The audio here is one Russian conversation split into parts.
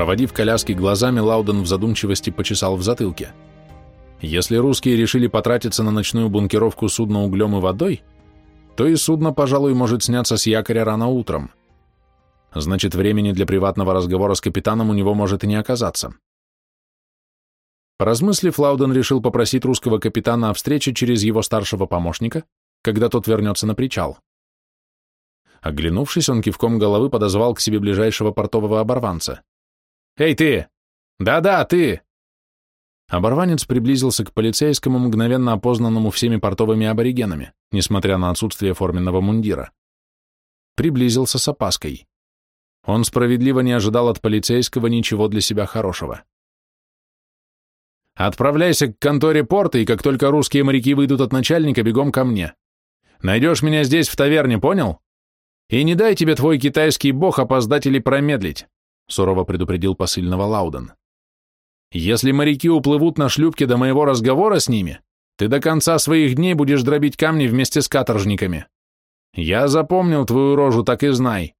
Проводив коляски глазами, Лауден в задумчивости почесал в затылке. Если русские решили потратиться на ночную бункеровку судна углем и водой, то и судно, пожалуй, может сняться с якоря рано утром. Значит, времени для приватного разговора с капитаном у него может и не оказаться. Поразмыслив, Лауден решил попросить русского капитана о встрече через его старшего помощника, когда тот вернется на причал. Оглянувшись, он кивком головы подозвал к себе ближайшего портового оборванца. «Эй, ты! Да-да, ты!» Оборванец приблизился к полицейскому, мгновенно опознанному всеми портовыми аборигенами, несмотря на отсутствие форменного мундира. Приблизился с опаской. Он справедливо не ожидал от полицейского ничего для себя хорошего. «Отправляйся к конторе порта, и как только русские моряки выйдут от начальника, бегом ко мне. Найдешь меня здесь, в таверне, понял? И не дай тебе твой китайский бог опоздать или промедлить», сурово предупредил посыльного Лауден. «Если моряки уплывут на шлюпке до моего разговора с ними, ты до конца своих дней будешь дробить камни вместе с каторжниками. Я запомнил твою рожу, так и знай.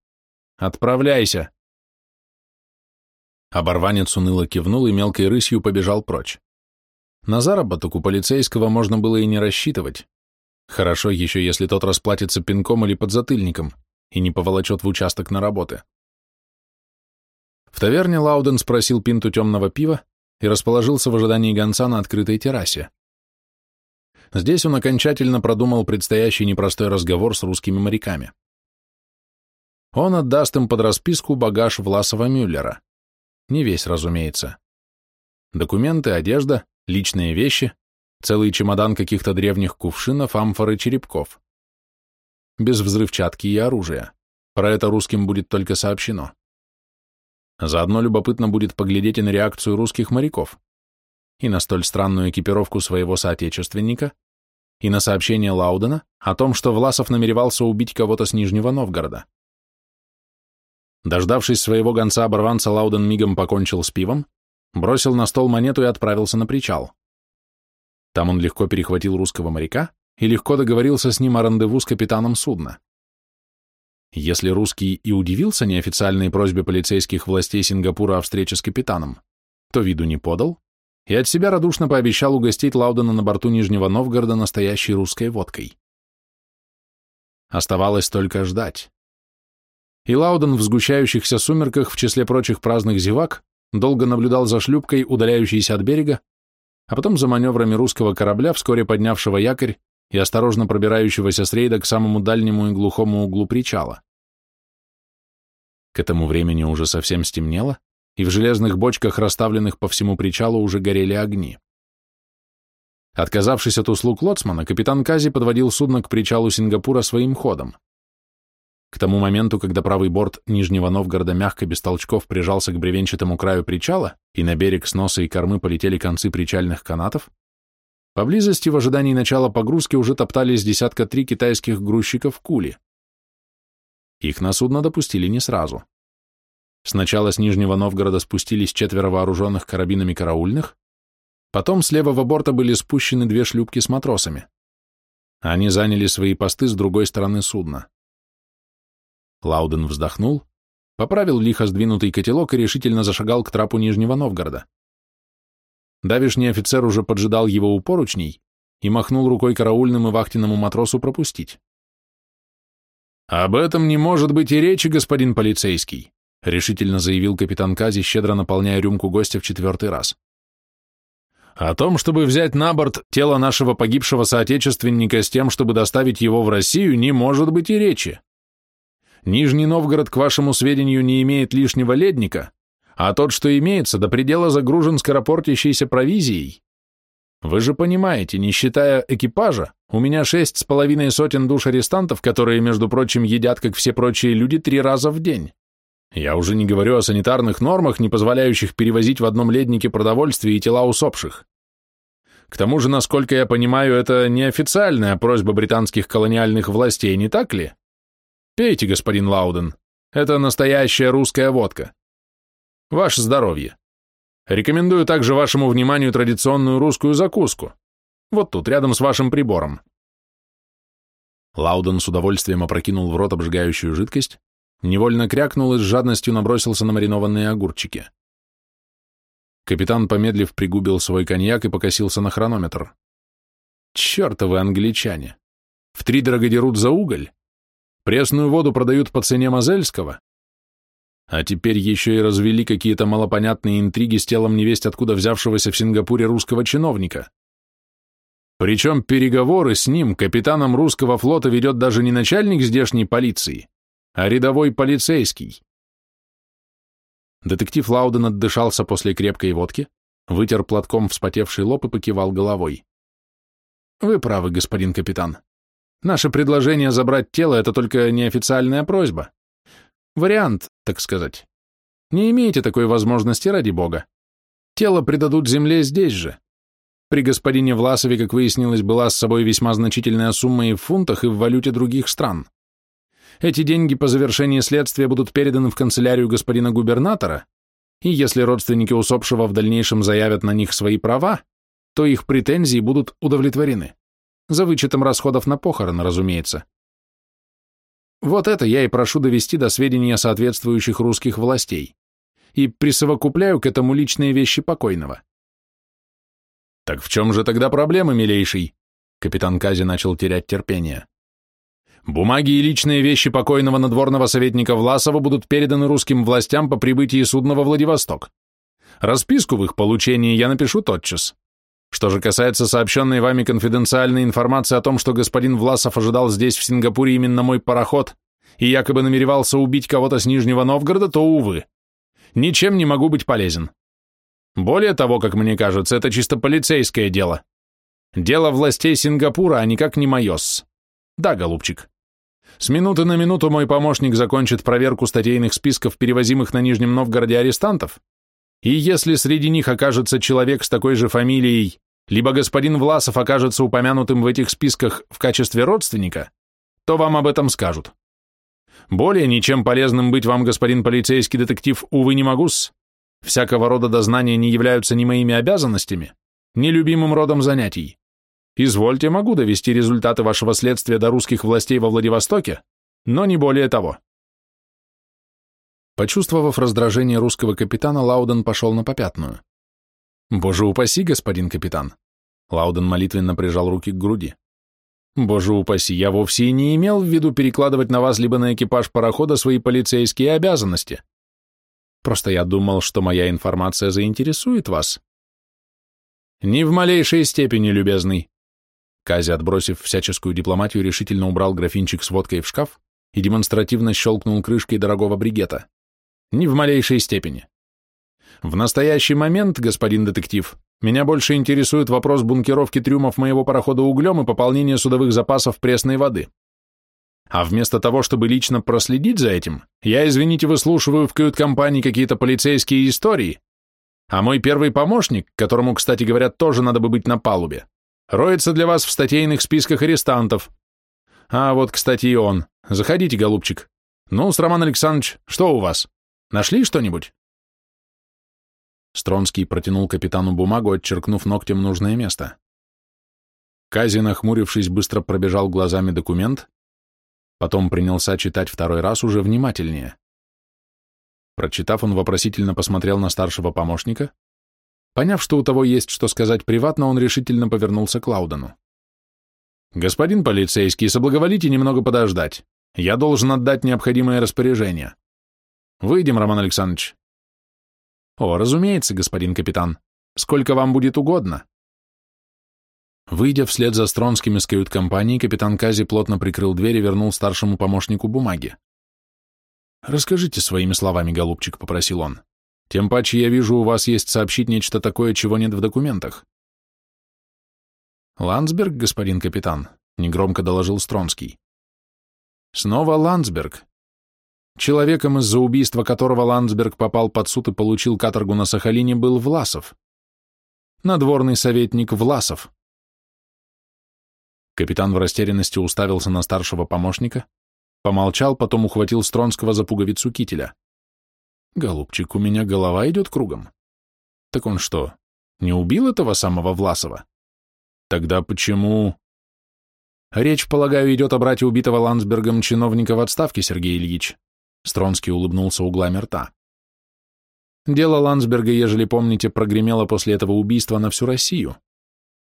Отправляйся!» Оборванец уныло кивнул и мелкой рысью побежал прочь. На заработок у полицейского можно было и не рассчитывать. Хорошо еще, если тот расплатится пинком или подзатыльником и не поволочет в участок на работы. В таверне Лауден спросил пинту темного пива и расположился в ожидании гонца на открытой террасе. Здесь он окончательно продумал предстоящий непростой разговор с русскими моряками. Он отдаст им под расписку багаж Власова Мюллера. Не весь, разумеется. Документы, одежда, личные вещи, целый чемодан каких-то древних кувшинов, амфор и черепков. Без взрывчатки и оружия. Про это русским будет только сообщено. Заодно любопытно будет поглядеть и на реакцию русских моряков, и на столь странную экипировку своего соотечественника, и на сообщение Лаудена о том, что Власов намеревался убить кого-то с Нижнего Новгорода. Дождавшись своего гонца-оборванца, Лауден мигом покончил с пивом, бросил на стол монету и отправился на причал. Там он легко перехватил русского моряка и легко договорился с ним о рандеву с капитаном судна. Если русский и удивился неофициальной просьбе полицейских властей Сингапура о встрече с капитаном, то виду не подал и от себя радушно пообещал угостить Лаудена на борту Нижнего Новгорода настоящей русской водкой. Оставалось только ждать и Лауден в сгущающихся сумерках в числе прочих праздных зевак долго наблюдал за шлюпкой, удаляющейся от берега, а потом за маневрами русского корабля, вскоре поднявшего якорь и осторожно пробирающегося с рейда к самому дальнему и глухому углу причала. К этому времени уже совсем стемнело, и в железных бочках, расставленных по всему причалу, уже горели огни. Отказавшись от услуг лоцмана, капитан Кази подводил судно к причалу Сингапура своим ходом. К тому моменту, когда правый борт Нижнего Новгорода мягко без толчков прижался к бревенчатому краю причала, и на берег с носа и кормы полетели концы причальных канатов, поблизости в ожидании начала погрузки уже топтались десятка три китайских грузчиков кули. Их на судно допустили не сразу. Сначала с Нижнего Новгорода спустились четверо вооруженных карабинами караульных, потом с левого борта были спущены две шлюпки с матросами. Они заняли свои посты с другой стороны судна. Лауден вздохнул, поправил лихо сдвинутый котелок и решительно зашагал к трапу Нижнего Новгорода. Давишний офицер уже поджидал его у поручней и махнул рукой караульным и вахтенному матросу пропустить. «Об этом не может быть и речи, господин полицейский», решительно заявил капитан Кази, щедро наполняя рюмку гостя в четвертый раз. «О том, чтобы взять на борт тело нашего погибшего соотечественника с тем, чтобы доставить его в Россию, не может быть и речи. Нижний Новгород, к вашему сведению, не имеет лишнего ледника, а тот, что имеется, до предела загружен скоропортящейся провизией. Вы же понимаете, не считая экипажа, у меня шесть с половиной сотен душ арестантов, которые, между прочим, едят, как все прочие люди, три раза в день. Я уже не говорю о санитарных нормах, не позволяющих перевозить в одном леднике продовольствие и тела усопших. К тому же, насколько я понимаю, это неофициальная просьба британских колониальных властей, не так ли? Пейте, господин Лауден. Это настоящая русская водка. Ваше здоровье. Рекомендую также вашему вниманию традиционную русскую закуску. Вот тут, рядом с вашим прибором. Лауден с удовольствием опрокинул в рот обжигающую жидкость, невольно крякнул и с жадностью набросился на маринованные огурчики. Капитан, помедлив, пригубил свой коньяк и покосился на хронометр. Чертовы англичане! В три дорого дерут за уголь? Пресную воду продают по цене Мозельского? А теперь еще и развели какие-то малопонятные интриги с телом невесть откуда взявшегося в Сингапуре русского чиновника. Причем переговоры с ним, капитаном русского флота, ведет даже не начальник здешней полиции, а рядовой полицейский. Детектив Лауден отдышался после крепкой водки, вытер платком вспотевший лоб и покивал головой. «Вы правы, господин капитан. Наше предложение забрать тело — это только неофициальная просьба. Вариант, так сказать. Не имеете такой возможности, ради бога. Тело предадут земле здесь же. При господине Власове, как выяснилось, была с собой весьма значительная сумма и в фунтах, и в валюте других стран. Эти деньги по завершении следствия будут переданы в канцелярию господина губернатора, и если родственники усопшего в дальнейшем заявят на них свои права, то их претензии будут удовлетворены. За вычетом расходов на похороны, разумеется. Вот это я и прошу довести до сведения соответствующих русских властей. И присовокупляю к этому личные вещи покойного. Так в чем же тогда проблема, милейший? Капитан Кази начал терять терпение. Бумаги и личные вещи покойного надворного советника Власова будут переданы русским властям по прибытии судна во Владивосток. Расписку в их получении я напишу тотчас. Что же касается сообщенной вами конфиденциальной информации о том, что господин Власов ожидал здесь, в Сингапуре, именно мой пароход и якобы намеревался убить кого-то с Нижнего Новгорода, то, увы, ничем не могу быть полезен. Более того, как мне кажется, это чисто полицейское дело. Дело властей Сингапура, а никак не майос. Да, голубчик. С минуты на минуту мой помощник закончит проверку статейных списков перевозимых на Нижнем Новгороде арестантов, и если среди них окажется человек с такой же фамилией, либо господин Власов окажется упомянутым в этих списках в качестве родственника, то вам об этом скажут. Более ничем полезным быть вам, господин полицейский детектив, увы, не могу-с. Всякого рода дознания не являются ни моими обязанностями, ни любимым родом занятий. Извольте, могу довести результаты вашего следствия до русских властей во Владивостоке, но не более того. Почувствовав раздражение русского капитана, Лауден пошел на попятную. «Боже упаси, господин капитан!» Лауден молитвенно прижал руки к груди. «Боже упаси, я вовсе и не имел в виду перекладывать на вас либо на экипаж парохода свои полицейские обязанности. Просто я думал, что моя информация заинтересует вас». «Ни в малейшей степени, любезный. Кази, отбросив всяческую дипломатию, решительно убрал графинчик с водкой в шкаф и демонстративно щелкнул крышкой дорогого бригета. Ни в малейшей степени. В настоящий момент, господин детектив, меня больше интересует вопрос бункеровки трюмов моего парохода углем и пополнения судовых запасов пресной воды. А вместо того, чтобы лично проследить за этим, я, извините, выслушиваю в кают-компании какие-то полицейские истории, а мой первый помощник, которому, кстати говоря, тоже надо бы быть на палубе, Роется для вас в статейных списках арестантов. А вот, кстати, и он. Заходите, голубчик. Ну, Роман Александрович, что у вас? Нашли что-нибудь?» Стронский протянул капитану бумагу, отчеркнув ногтем нужное место. Кази, нахмурившись, быстро пробежал глазами документ, потом принялся читать второй раз уже внимательнее. Прочитав, он вопросительно посмотрел на старшего помощника, Поняв, что у того есть что сказать приватно, он решительно повернулся к Лаудену. «Господин полицейский, соблаговолите немного подождать. Я должен отдать необходимое распоряжение. Выйдем, Роман Александрович». «О, разумеется, господин капитан. Сколько вам будет угодно». Выйдя вслед за Стронским из кают-компании, капитан Кази плотно прикрыл дверь и вернул старшему помощнику бумаги. «Расскажите своими словами, голубчик», — попросил он. Тем паче я вижу, у вас есть сообщить нечто такое, чего нет в документах. Ландсберг, господин капитан, негромко доложил Стронский. Снова Ландсберг. Человеком, из-за убийства которого Ландсберг попал под суд и получил каторгу на Сахалине, был Власов. Надворный советник Власов. Капитан в растерянности уставился на старшего помощника, помолчал, потом ухватил Стронского за пуговицу кителя. Голубчик, у меня голова идет кругом. Так он что, не убил этого самого Власова? Тогда почему... Речь, полагаю, идет о брате убитого Ландсбергом чиновника в отставке, Сергей Ильич. Стронский улыбнулся углами рта. Дело Ландсберга, ежели помните, прогремело после этого убийства на всю Россию.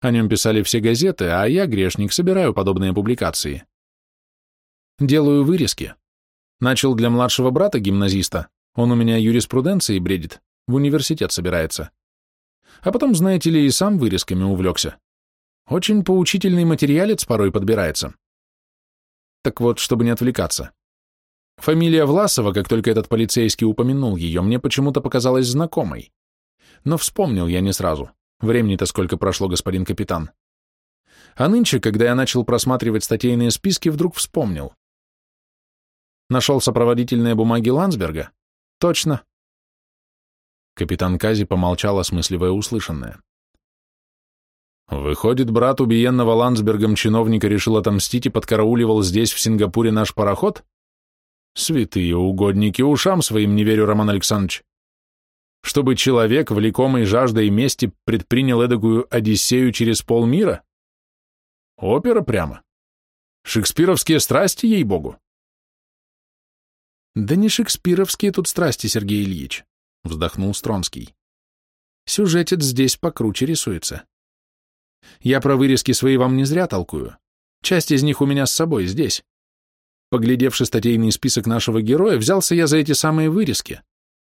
О нем писали все газеты, а я, грешник, собираю подобные публикации. Делаю вырезки. Начал для младшего брата гимназиста, он у меня юриспруденцией бредит, в университет собирается. А потом, знаете ли, и сам вырезками увлекся. Очень поучительный материалец порой подбирается. Так вот, чтобы не отвлекаться. Фамилия Власова, как только этот полицейский упомянул ее, мне почему-то показалась знакомой. Но вспомнил я не сразу. Времени-то сколько прошло, господин капитан. А нынче, когда я начал просматривать статейные списки, вдруг вспомнил. Нашел сопроводительные бумаги Ландсберга? Точно. Капитан Кази помолчал, осмысливая услышанное. Выходит, брат убиенного Ландсбергом чиновника решил отомстить и подкарауливал здесь, в Сингапуре, наш пароход? Святые угодники, ушам своим не верю, Роман Александрович. Чтобы человек, влекомый жаждой мести, предпринял эдакую Одиссею через полмира? Опера прямо. Шекспировские страсти, ей-богу. Да не шекспировские тут страсти, Сергей Ильич, вздохнул Стронский. Сюжетец здесь покруче рисуется. Я про вырезки свои вам не зря толкую. Часть из них у меня с собой здесь. Поглядевши статейный список нашего героя, взялся я за эти самые вырезки.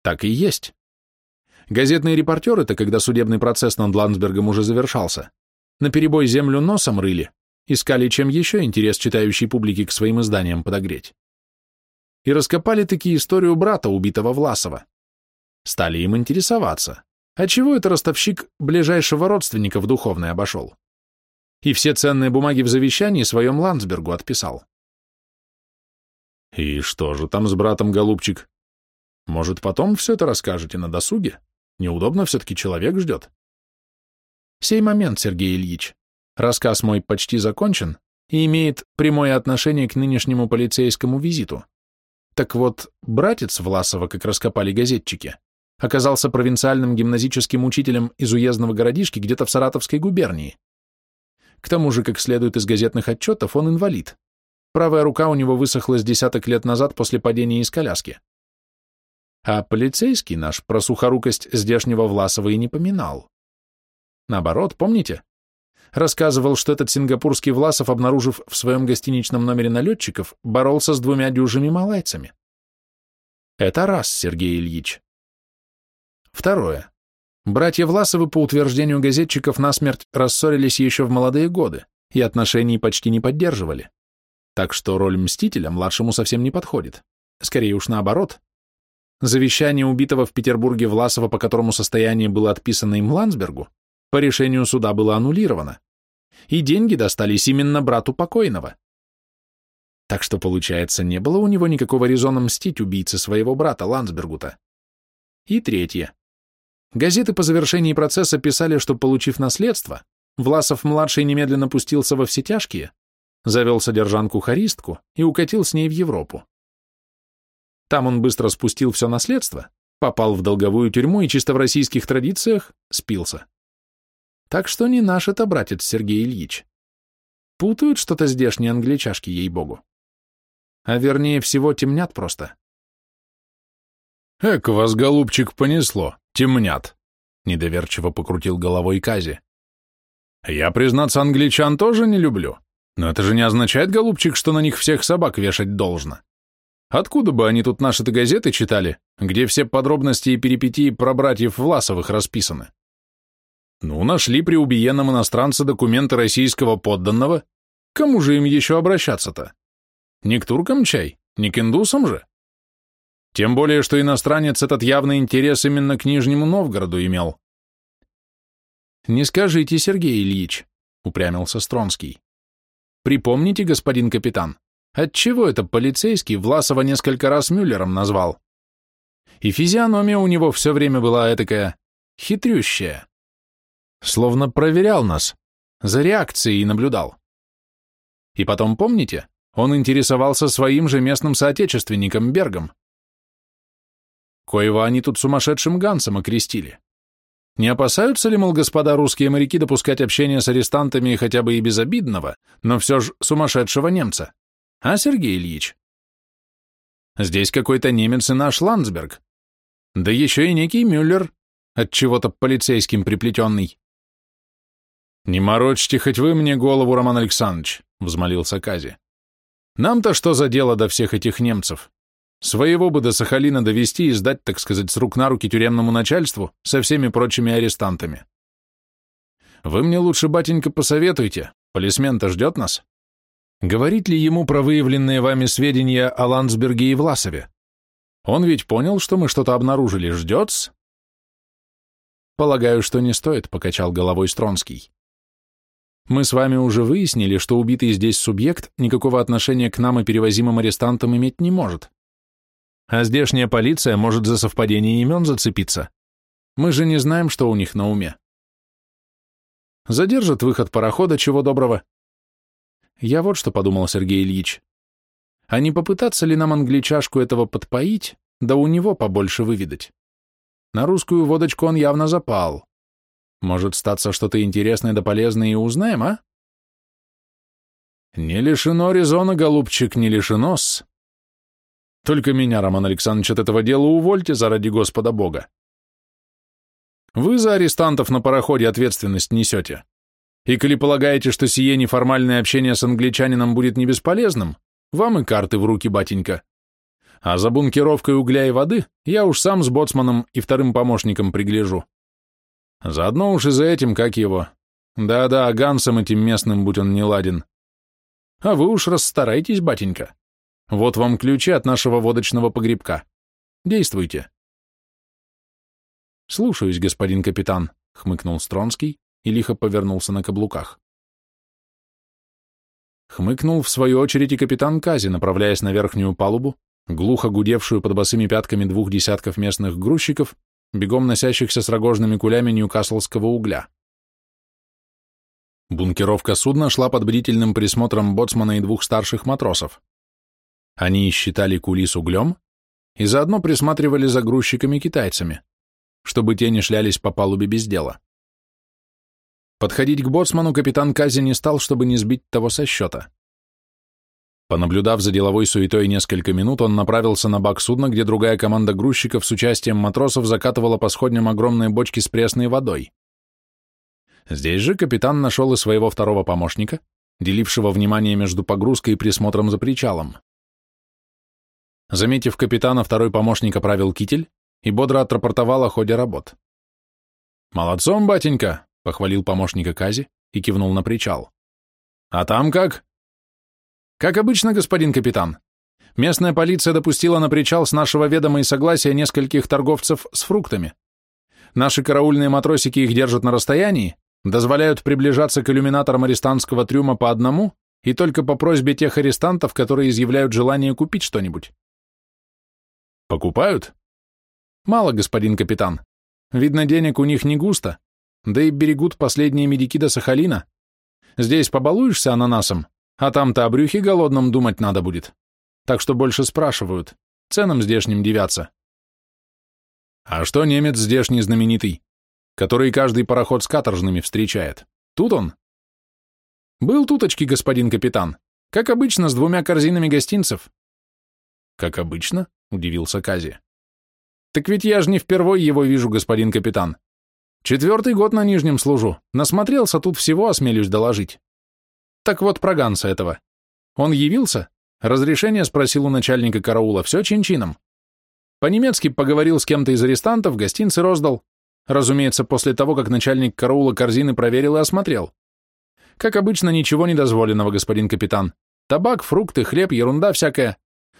Так и есть. Газетные репортеры-то, когда судебный процесс над Ландсбергом уже завершался, на перебой землю носом рыли, искали чем еще интерес читающей публики к своим изданиям подогреть. И раскопали такие историю брата, убитого Власова. Стали им интересоваться. А чего это ростовщик ближайшего родственника в духовной обошел? И все ценные бумаги в завещании своем Ландсбергу отписал. И что же там с братом, голубчик? Может, потом все это расскажете на досуге? Неудобно все-таки человек ждет. Сей момент, Сергей Ильич. Рассказ мой почти закончен и имеет прямое отношение к нынешнему полицейскому визиту. Так вот, братец Власова, как раскопали газетчики, оказался провинциальным гимназическим учителем из уездного городишки где-то в Саратовской губернии. К тому же, как следует из газетных отчетов, он инвалид. Правая рука у него высохла с десяток лет назад после падения из коляски. А полицейский наш про сухорукость здешнего Власова и не поминал. Наоборот, помните? Рассказывал, что этот сингапурский Власов, обнаружив в своем гостиничном номере налетчиков, боролся с двумя дюжими малайцами. Это раз, Сергей Ильич. Второе. Братья Власовы, по утверждению газетчиков, насмерть рассорились еще в молодые годы и отношений почти не поддерживали. Так что роль мстителя младшему совсем не подходит. Скорее уж наоборот. Завещание убитого в Петербурге Власова, по которому состояние было отписано им Ландсбергу, по решению суда было аннулировано. И деньги достались именно брату покойного. Так что, получается, не было у него никакого резона мстить убийце своего брата Ландсбергу-то. И третье. Газеты по завершении процесса писали, что, получив наследство, Власов-младший немедленно пустился во все тяжкие, завел содержанку-харистку и укатил с ней в Европу. Там он быстро спустил все наследство, попал в долговую тюрьму и чисто в российских традициях спился. Так что не наш это братец Сергей Ильич. Путают что-то здешние англичашки, ей-богу. А вернее всего темнят просто. «Эк, вас, голубчик, понесло, темнят», — недоверчиво покрутил головой Кази. «Я, признаться, англичан тоже не люблю. Но это же не означает, голубчик, что на них всех собак вешать должно. Откуда бы они тут наши-то газеты читали, где все подробности и перипетии про братьев Власовых расписаны? Ну, нашли при убиенном иностранце документы российского подданного. Кому же им еще обращаться-то? Не к туркам чай, не к индусам же? Тем более, что иностранец этот явный интерес именно к Нижнему Новгороду имел. «Не скажите, Сергей Ильич», — упрямился Стронский. Припомните, господин капитан, отчего это полицейский Власова несколько раз Мюллером назвал? И физиономия у него все время была этакая хитрющая. Словно проверял нас, за реакцией наблюдал. И потом, помните, он интересовался своим же местным соотечественником Бергом. Коего они тут сумасшедшим Гансом окрестили. Не опасаются ли, мол, господа русские моряки допускать общение с арестантами хотя бы и безобидного, но все же сумасшедшего немца? А, Сергей Ильич? Здесь какой-то немец и наш Ландсберг. Да еще и некий Мюллер, от чего-то полицейским приплетенный. «Не морочьте хоть вы мне голову, Роман Александрович», — взмолился Кази. «Нам-то что за дело до всех этих немцев? Своего бы до Сахалина довести и сдать, так сказать, с рук на руки тюремному начальству со всеми прочими арестантами. Вы мне лучше, батенька, посоветуйте, полисмен-то ждет нас. Говорит ли ему про выявленные вами сведения о Ландсберге и Власове? Он ведь понял, что мы что-то обнаружили, ждет-с? Полагаю, что не стоит, покачал головой Стронский. Мы с вами уже выяснили, что убитый здесь субъект никакого отношения к нам и перевозимым арестантам иметь не может. А здешняя полиция может за совпадение имен зацепиться. Мы же не знаем, что у них на уме. Задержат выход парохода, чего доброго. Я вот что подумал, Сергей Ильич. А не попытаться ли нам англичашку этого подпоить, да у него побольше выведать? На русскую водочку он явно запал. Может, статься что-то интересное да полезное и узнаем, а? Не лишено резона, голубчик, не лишено-с. Только меня, Роман Александрович, от этого дела увольте заради Господа Бога. Вы за арестантов на пароходе ответственность несете. И коли полагаете, что сие неформальное общение с англичанином будет не бесполезным, вам и карты в руки, батенька. А за бункеровкой угля и воды я уж сам с боцманом и вторым помощником пригляжу. Заодно уж и за этим, как его. Да-да, гансом этим местным, будь он не ладен. А вы уж расстарайтесь, батенька. Вот вам ключи от нашего водочного погребка. Действуйте. Слушаюсь, господин капитан, хмыкнул Стронский и лихо повернулся на каблуках. Хмыкнул в свою очередь и капитан Кази, направляясь на верхнюю палубу, глухо гудевшую под босыми пятками двух десятков местных грузчиков, бегом носящихся с рогожными кулями ньюкаслского угля. Бункеровка судна шла под бдительным присмотром боцмана и двух старших матросов. Они считали кули с углем и заодно присматривали за грузчиками-китайцами, чтобы те не шлялись по палубе без дела. Подходить к боцману капитан Кази не стал, чтобы не сбить того со счета. Понаблюдав за деловой суетой несколько минут, он направился на бак судна, где другая команда грузчиков с участием матросов закатывала по сходням огромные бочки с пресной водой. Здесь же капитан нашел и своего второго помощника, делившего внимание между погрузкой и присмотром за причалом. Заметив капитана, второй помощник оправил китель и бодро отрапортовал о ходе работ. «Молодцом, батенька!» — похвалил помощника Кази и кивнул на причал. «А там как?» «Как обычно, господин капитан. Местная полиция допустила на причал с нашего ведома и согласия нескольких торговцев с фруктами. Наши караульные матросики их держат на расстоянии, дозволяют приближаться к иллюминаторам арестантского трюма по одному и только по просьбе тех арестантов, которые изъявляют желание купить что-нибудь. Покупают? Мало, господин капитан. Видно, денег у них не густо, да и берегут последние медики до Сахалина. Здесь побалуешься ананасом, а там-то о брюхе голодном думать надо будет. Так что больше спрашивают, ценам здешним девятся. А что немец здешний знаменитый, который каждый пароход с каторжными встречает? Тут он? Был туточки, господин капитан, как обычно, с двумя корзинами гостинцев. Как обычно? — удивился Кази. «Так ведь я же не впервой его вижу, господин капитан. Четвертый год на Нижнем служу. Насмотрелся тут всего, осмелюсь доложить. Так вот про Ганса этого. Он явился, разрешение спросил у начальника караула, все чин-чином. По-немецки поговорил с кем-то из арестантов, гостинцы роздал. Разумеется, после того, как начальник караула корзины проверил и осмотрел. Как обычно, ничего недозволенного, господин капитан. Табак, фрукты, хлеб, ерунда всякая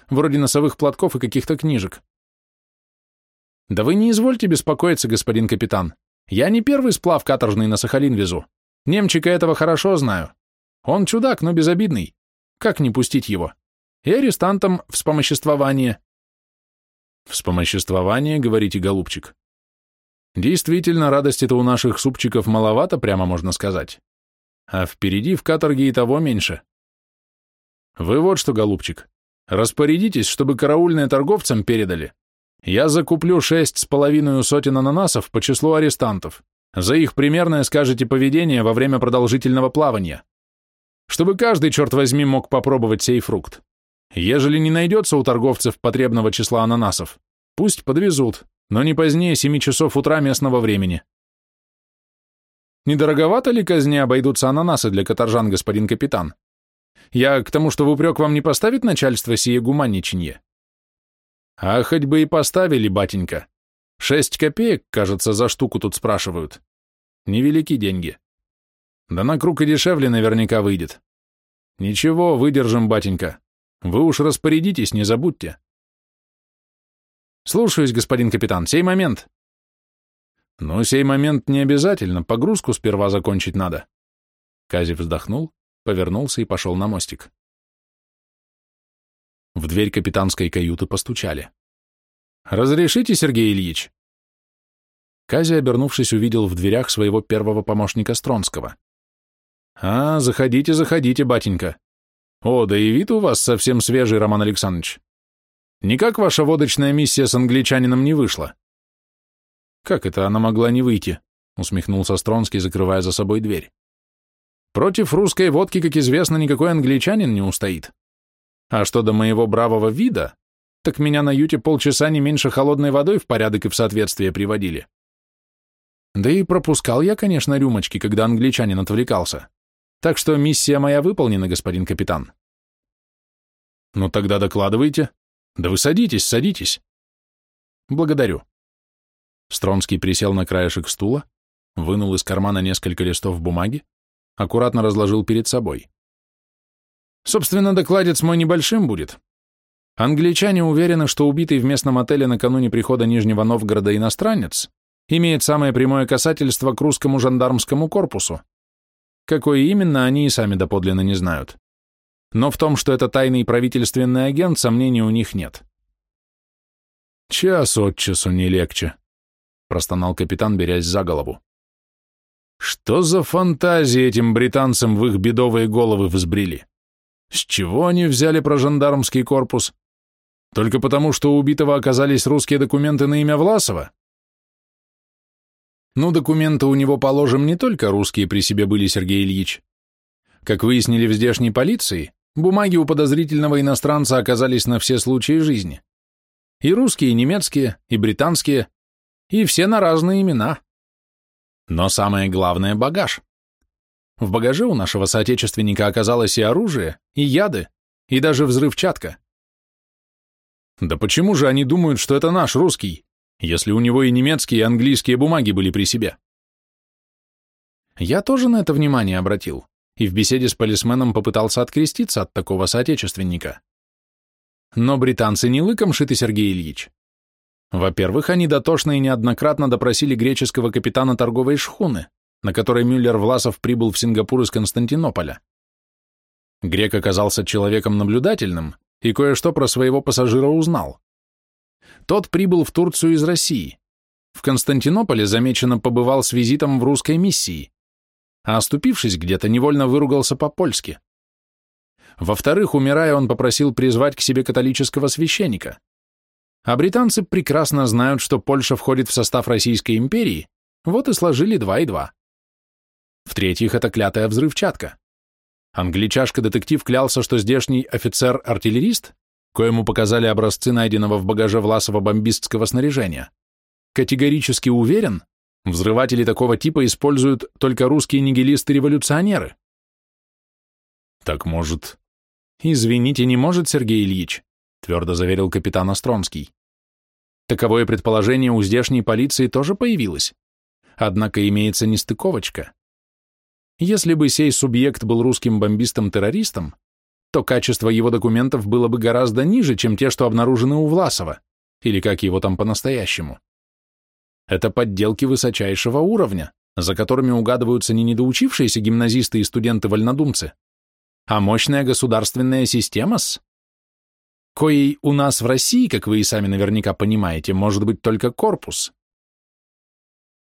вроде носовых платков и каких-то книжек. Да вы не извольте беспокоиться, господин капитан. Я не первый сплав каторжный на Сахалин везу. Немчика этого хорошо знаю. Он чудак, но безобидный. Как не пустить его? И арестантам вспомоществование. Вспомоществование, говорите, голубчик. Действительно, радости-то у наших супчиков маловато, прямо можно сказать. А впереди в каторге и того меньше. Вы вот что, голубчик, Распорядитесь, чтобы караульные торговцам передали. Я закуплю шесть с половиной сотен ананасов по числу арестантов. За их примерное скажете поведение во время продолжительного плавания. Чтобы каждый, черт возьми, мог попробовать сей фрукт. Ежели не найдется у торговцев потребного числа ананасов, пусть подвезут, но не позднее семи часов утра местного времени. Недороговато ли казни обойдутся ананасы для каторжан, господин капитан? Я к тому, что в упрек вам не поставит начальство сие гуманничанье? А хоть бы и поставили, батенька. Шесть копеек, кажется, за штуку тут спрашивают. Невелики деньги. Да на круг и дешевле наверняка выйдет. Ничего, выдержим, батенька. Вы уж распорядитесь, не забудьте. Слушаюсь, господин капитан, сей момент. Ну, сей момент не обязательно, погрузку сперва закончить надо. Кази вздохнул, повернулся и пошел на мостик. В дверь капитанской каюты постучали. «Разрешите, Сергей Ильич?» Кази, обернувшись, увидел в дверях своего первого помощника Стронского. «А, заходите, заходите, батенька. О, да и вид у вас совсем свежий, Роман Александрович. Никак ваша водочная миссия с англичанином не вышла?» «Как это она могла не выйти?» — усмехнулся Стронский, закрывая за собой дверь. «Против русской водки, как известно, никакой англичанин не устоит. А что до моего бравого вида, так меня на юте полчаса не меньше холодной водой в порядок и в соответствие приводили. Да и пропускал я, конечно, рюмочки, когда англичанин отвлекался. Так что миссия моя выполнена, господин капитан. Ну тогда докладывайте. Да вы садитесь, садитесь. Благодарю. Стронский присел на краешек стула, вынул из кармана несколько листов бумаги, аккуратно разложил перед собой. Собственно, докладец мой небольшим будет. Англичане уверены, что убитый в местном отеле накануне прихода Нижнего Новгорода иностранец имеет самое прямое касательство к русскому жандармскому корпусу. Какое именно, они и сами доподлинно не знают. Но в том, что это тайный правительственный агент, сомнений у них нет. «Час от часу не легче», — простонал капитан, берясь за голову. «Что за фантазии этим британцам в их бедовые головы взбрели? С чего они взяли про жандармский корпус? Только потому, что у убитого оказались русские документы на имя Власова?» Ну, документы у него, положим, не только русские при себе были, Сергей Ильич. Как выяснили в здешней полиции, бумаги у подозрительного иностранца оказались на все случаи жизни. И русские, и немецкие, и британские, и все на разные имена. Но самое главное – багаж. В багаже у нашего соотечественника оказалось и оружие, и яды, и даже взрывчатка. Да почему же они думают, что это наш русский? если у него и немецкие, и английские бумаги были при себе? Я тоже на это внимание обратил, и в беседе с полисменом попытался откреститься от такого соотечественника. Но британцы не лыком шиты, Сергей Ильич. Во-первых, они дотошно и неоднократно допросили греческого капитана торговой шхуны, на которой Мюллер Власов прибыл в Сингапур из Константинополя. Грек оказался человеком наблюдательным и кое-что про своего пассажира узнал. Тот прибыл в Турцию из России. В Константинополе замеченно побывал с визитом в русской миссии, а оступившись где-то, невольно выругался по-польски. Во-вторых, умирая, он попросил призвать к себе католического священника. А британцы прекрасно знают, что Польша входит в состав Российской империи, вот и сложили два и два. В-третьих, это клятая взрывчатка. Англичашка-детектив клялся, что здешний офицер-артиллерист коему показали образцы найденного в багаже Власова бомбистского снаряжения. Категорически уверен, взрыватели такого типа используют только русские нигилисты-революционеры. Так может... Извините, не может, Сергей Ильич, твердо заверил капитан Остронский. Таковое предположение у здешней полиции тоже появилось. Однако имеется нестыковочка. Если бы сей субъект был русским бомбистом-террористом, то качество его документов было бы гораздо ниже, чем те, что обнаружены у Власова, или как его там по-настоящему. Это подделки высочайшего уровня, за которыми угадываются не недоучившиеся гимназисты и студенты-вольнодумцы, а мощная государственная система с коей у нас в России, как вы и сами наверняка понимаете, может быть только корпус.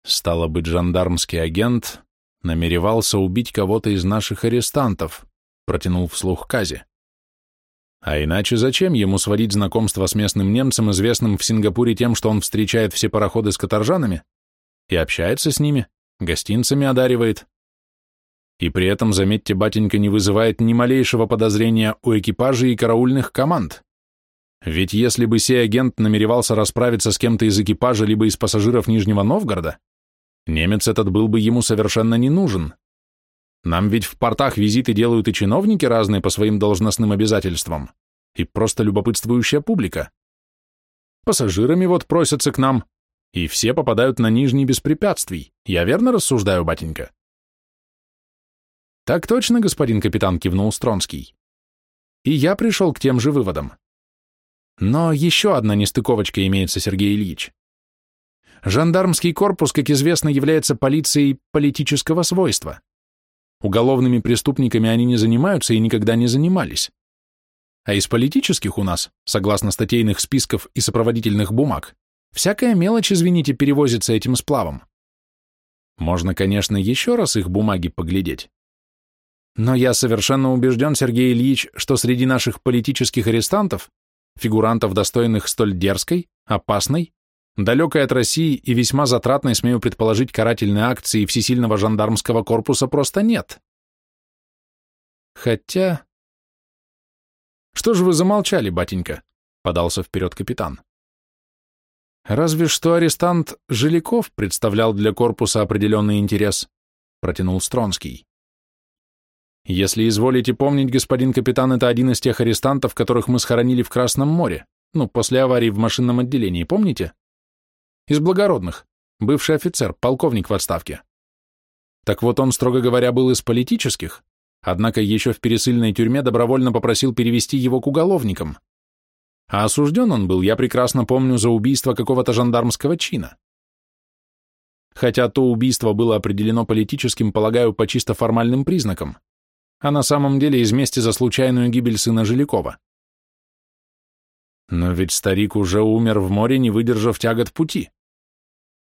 Стало быть, жандармский агент намеревался убить кого-то из наших арестантов, протянул вслух Кази. А иначе зачем ему сводить знакомство с местным немцем, известным в Сингапуре тем, что он встречает все пароходы с каторжанами и общается с ними, гостинцами одаривает? И при этом, заметьте, батенька не вызывает ни малейшего подозрения у экипажей и караульных команд. Ведь если бы сей агент намеревался расправиться с кем-то из экипажа либо из пассажиров Нижнего Новгорода, немец этот был бы ему совершенно не нужен. Нам ведь в портах визиты делают и чиновники разные по своим должностным обязательствам, и просто любопытствующая публика. Пассажирами вот просятся к нам, и все попадают на Нижний без препятствий. Я верно рассуждаю, батенька? Так точно, господин капитан, кивнул Стронский. И я пришел к тем же выводам. Но еще одна нестыковочка имеется, Сергей Ильич. Жандармский корпус, как известно, является полицией политического свойства. Уголовными преступниками они не занимаются и никогда не занимались. А из политических у нас, согласно статейных списков и сопроводительных бумаг, всякая мелочь, извините, перевозится этим сплавом. Можно, конечно, еще раз их бумаги поглядеть. Но я совершенно убежден, Сергей Ильич, что среди наших политических арестантов, фигурантов, достойных столь дерзкой, опасной, далекой от России и весьма затратной, смею предположить, карательной акции всесильного жандармского корпуса просто нет. Хотя... Что же вы замолчали, батенька? Подался вперед капитан. Разве что арестант Жиляков представлял для корпуса определенный интерес, протянул Стронский. Если изволите помнить, господин капитан, это один из тех арестантов, которых мы схоронили в Красном море, ну, после аварии в машинном отделении, помните? Из благородных, бывший офицер, полковник в отставке. Так вот он, строго говоря, был из политических, однако еще в пересыльной тюрьме добровольно попросил перевести его к уголовникам. А осужден он был, я прекрасно помню, за убийство какого-то жандармского чина. Хотя то убийство было определено политическим, полагаю, по чисто формальным признакам, а на самом деле из мести за случайную гибель сына Жилякова. Но ведь старик уже умер в море, не выдержав тягот пути.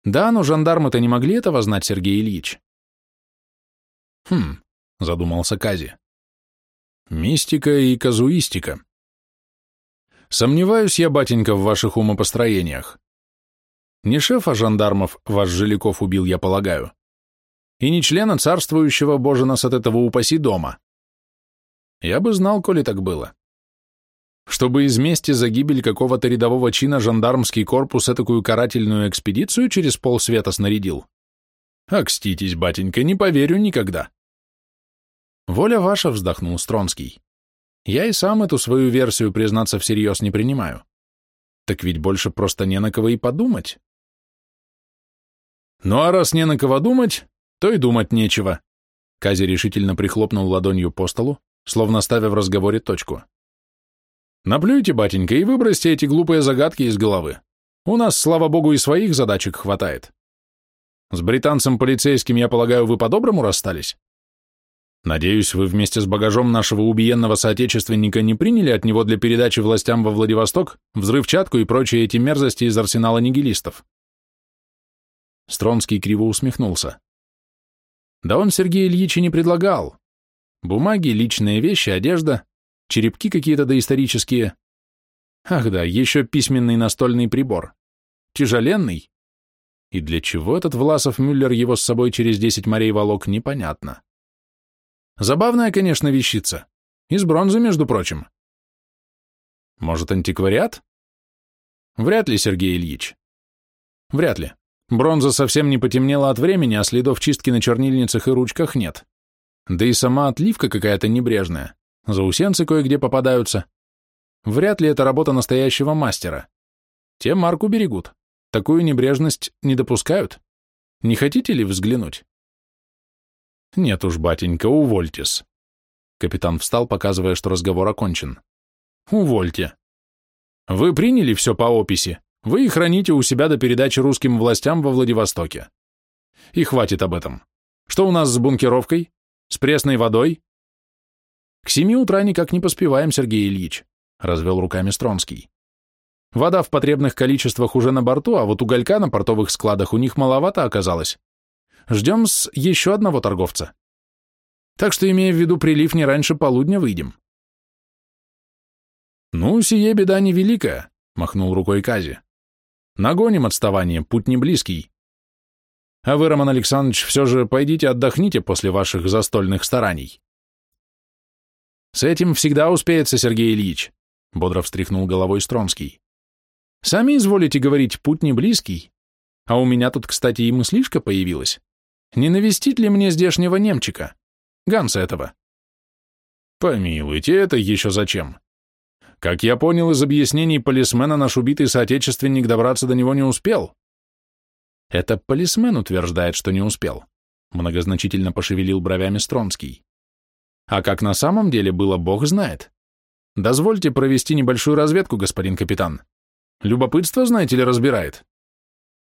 Да, но жандармы-то не могли этого знать, Сергей Ильич. Хм, — задумался Кази. «Мистика и казуистика. Сомневаюсь я, батенька, в ваших умопостроениях. Не шефа жандармов ваш Жиляков убил, я полагаю, и не члена царствующего, боже нас от этого упаси, дома. Я бы знал, коли так было. Чтобы из мести за гибель какого-то рядового чина жандармский корпус этакую карательную экспедицию через полсвета снарядил. Акститесь, батенька, не поверю никогда. «Воля ваша», — вздохнул Стронский. «Я и сам эту свою версию, признаться, всерьез не принимаю. Так ведь больше просто не на кого и подумать». «Ну а раз не на кого думать, то и думать нечего», — Кази решительно прихлопнул ладонью по столу, словно ставя в разговоре точку. «Наплюйте, батенька, и выбросьте эти глупые загадки из головы. У нас, слава богу, и своих задачек хватает. С британцем полицейским, я полагаю, вы по-доброму расстались?» Надеюсь, вы вместе с багажом нашего убиенного соотечественника не приняли от него для передачи властям во Владивосток взрывчатку и прочие эти мерзости из арсенала нигилистов. Стронский криво усмехнулся. Да он Сергей Ильич и не предлагал. Бумаги, личные вещи, одежда, черепки какие-то доисторические. Ах да, еще письменный настольный прибор. Тяжеленный. И для чего этот Власов Мюллер его с собой через десять морей волок, непонятно. Забавная, конечно, вещица. Из бронзы, между прочим. Может, антиквариат? Вряд ли, Сергей Ильич. Вряд ли. Бронза совсем не потемнела от времени, а следов чистки на чернильницах и ручках нет. Да и сама отливка какая-то небрежная. Заусенцы кое-где попадаются. Вряд ли это работа настоящего мастера. Те марку берегут. Такую небрежность не допускают. Не хотите ли взглянуть? Нет уж, батенька, увольтесь. Капитан встал, показывая, что разговор окончен. Увольте. Вы приняли все по описи. Вы и храните у себя до передачи русским властям во Владивостоке. И хватит об этом. Что у нас с бункеровкой? С пресной водой? К семи утра никак не поспеваем, Сергей Ильич, развел руками Стронский. Вода в потребных количествах уже на борту, а вот уголька на портовых складах у них маловато оказалось. Ждем с еще одного торговца. Так что, имея в виду прилив, не раньше полудня выйдем. Ну, сие беда невеликая, махнул рукой Кази. Нагоним отставание, путь не близкий. А вы, Роман Александрович, все же пойдите отдохните после ваших застольных стараний. С этим всегда успеется, Сергей Ильич. — бодро встряхнул головой Стронский. «Сами изволите говорить, путь не близкий. А у меня тут, кстати, и мыслишка появилась. Не навестить ли мне здешнего немчика? Ганса этого?» «Помилуйте, это еще зачем?» Как я понял из объяснений полисмена, наш убитый соотечественник добраться до него не успел. Это полисмен утверждает, что не успел. Многозначительно пошевелил бровями Стронский. А как на самом деле было, бог знает. Дозвольте провести небольшую разведку, господин капитан. Любопытство, знаете ли, разбирает.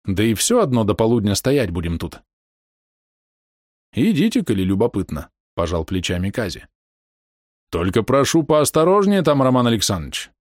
Да и все одно до полудня стоять будем тут. Идите, коли любопытно, пожал плечами Кази. Только прошу поосторожнее там, Роман Александрович.